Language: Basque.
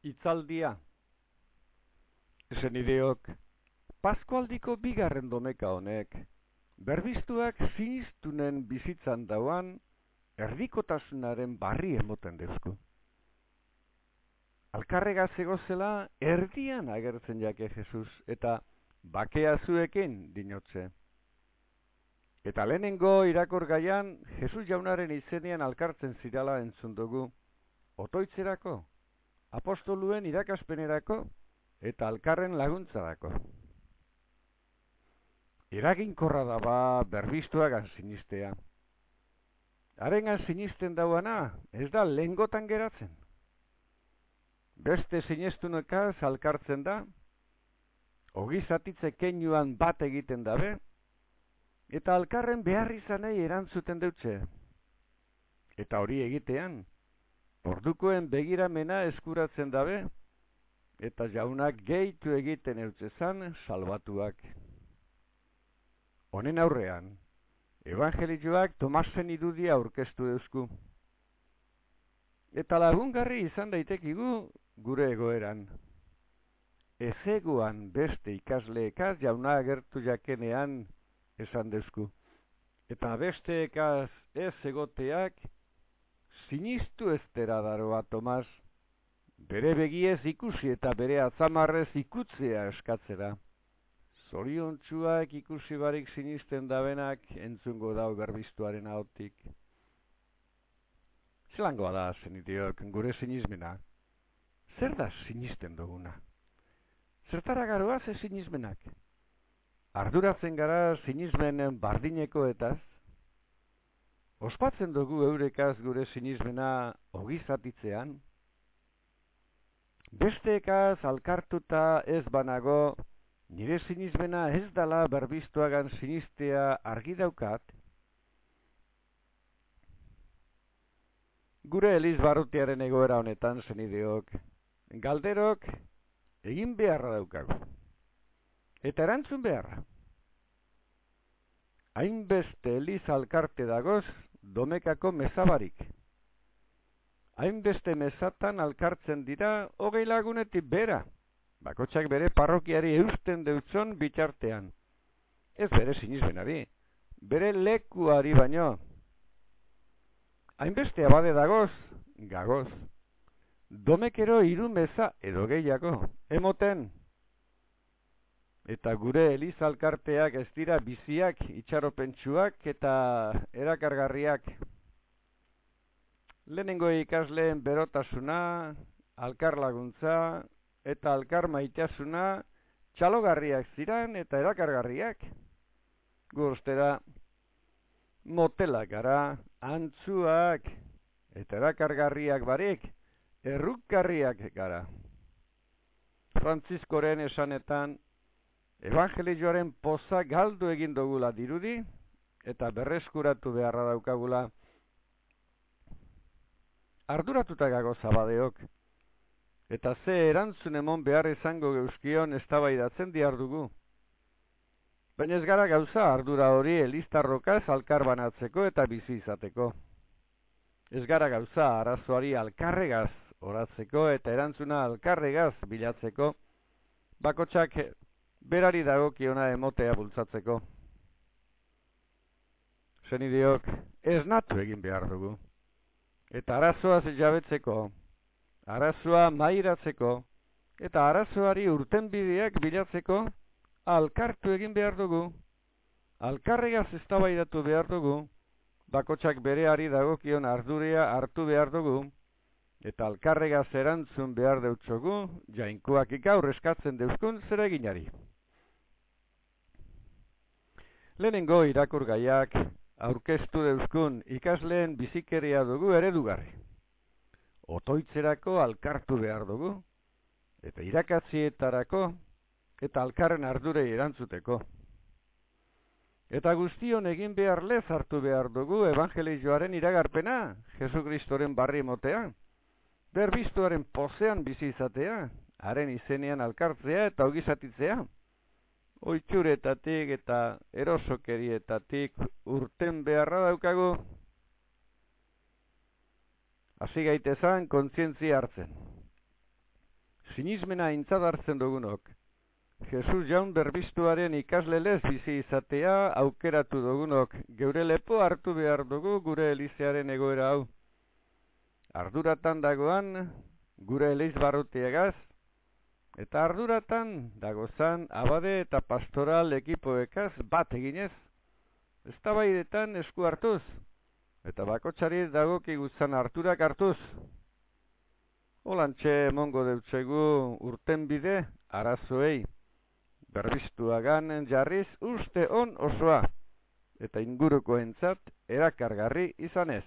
Itzaldia Esen ideok Paskualdiko bigarren domeka honek Berbiztuak siniztunen bizitzan dauan Erdikotasunaren barri emoten dezku. Alkarrega zegozela erdian agertzen jake Jesus Eta bakea zuekin dinotze. Eta lehenengo irakor gaian Jesus jaunaren izenean alkartzen zirala entzun dugu Otoitzerako apostoluen irakaspenerako eta alkarren laguntzarako. Eraginkorra da ba berbistuagan sinistea. Harengan sinisten dauana, ez da lengotan geratzen. Beste sinestunekaz alkartzen da, ogizatitze keinuan bat egiten dabe, eta alkarren behar izanei erantzuten dutxe. Eta hori egitean, Ordukoen begiramena eskuratzen dabe, eta jaunak gehitu egiten eutzezan salbatuak. Honen aurrean, evangelioak Tomasen irudia aurkeztu eusku. Eta lagungarri izan daitekigu gure egoeran. Ezeguan beste ikasleekaz jauna agertu jakenean esan deusku. Eta beste ekaz ez egoteak sinistu estera daroa Tomas, bere begiez ikusi eta bere atzamarrez ikutzea eskatzera. Zorion txuak ikusi barik sinisten dabenak entzungo dau berbiztuaren ahotik. Zelangoa da, zenitiok, gure sinismena. Zer da sinisten duguna? Zertara garoa ze sinismenak? Arduratzen gara sinismenen bardineko etaz, Ospatzen dugu eurekaz gure sinismena ogizatitzean? Besteekaz alkartuta ez banago, nire sinismena ez dala berbiztuagan sinistea argi daukat? Gure eliz barrutiaren egoera honetan zenideok, galderok egin beharra daukagu. Eta erantzun beharra. Hainbeste eliz alkarte dagoz, domekako mezabarik. Hainbeste mezatan alkartzen dira hogei lagunetik bera, bakotsak bere parrokiari eusten deutzon bitxartean. Ez bere sinizbenari, bere lekuari baino. Hainbeste abade dagoz, gagoz. Domekero hiru meza edo gehiago, emoten. Eta gure elizalkarteak ez dira biziak, itxaropentsuak eta erakargarriak. Lehenengo ikasleen berotasuna, alkar laguntza eta alkar maitasuna txalogarriak ziran eta erakargarriak. Gurstera motelak gara, antzuak eta erakargarriak barik, errukarriak gara. Frantziskoren esanetan, Evangelioaren poza galdu egin dugula dirudi, eta berreskuratu beharra daukagula. Arduratuta gago zabadeok, eta ze erantzun emon behar izango geuskion eztabaidatzen diar dugu. Baina ez gara gauza ardura hori elistarrokaz alkar banatzeko eta bizi izateko. Ez gara gauza arazoari alkarregaz oratzeko eta erantzuna alkarregaz bilatzeko, bakotsak berari dagokiona emotea bultzatzeko. Zenideok, ez natu egin behar dugu. Eta arazoa jabetzeko, arazoa mairatzeko, eta arazoari urten bideak bilatzeko, alkartu egin behar dugu. Alkarregaz eztabaidatu behar dugu, bakotsak bereari dagokion ardurea hartu behar dugu, eta alkarregaz erantzun behar deutzogu, jainkoak ikaur eskatzen deuzkun zereginari. Lehenengo irakur gaiak aurkeztu deuzkun ikasleen bizikeria dugu eredugarri. Otoitzerako alkartu behar dugu, eta irakatzietarako, eta alkarren ardurei erantzuteko. Eta guztion egin behar lez hartu behar dugu evangelizioaren iragarpena, Jesu Kristoren barri motea, berbiztuaren pozean bizi izatea, haren izenean alkartzea eta ogizatitzea oitxuretatik eta erosokerietatik urten beharra daukagu hasi gaitezan kontzientzia hartzen. sinismena intzadartzen dugunok, Jesus jaun berbiztuaren ikaslelez bizi izatea aukeratu dugunok, geure lepo hartu behar dugu gure elizearen egoera hau. Arduratan dagoan, gure eliz barrutiegaz, eta arduratan dagozan abade eta pastoral ekipoekaz bat eginez, ez tabaidetan esku hartuz, eta bakotxari dagoki guzan harturak hartuz. Olantxe mongo deutsegu urten bide arazoei, berbiztuagan jarriz uste on osoa, eta inguruko entzat erakargarri izanez.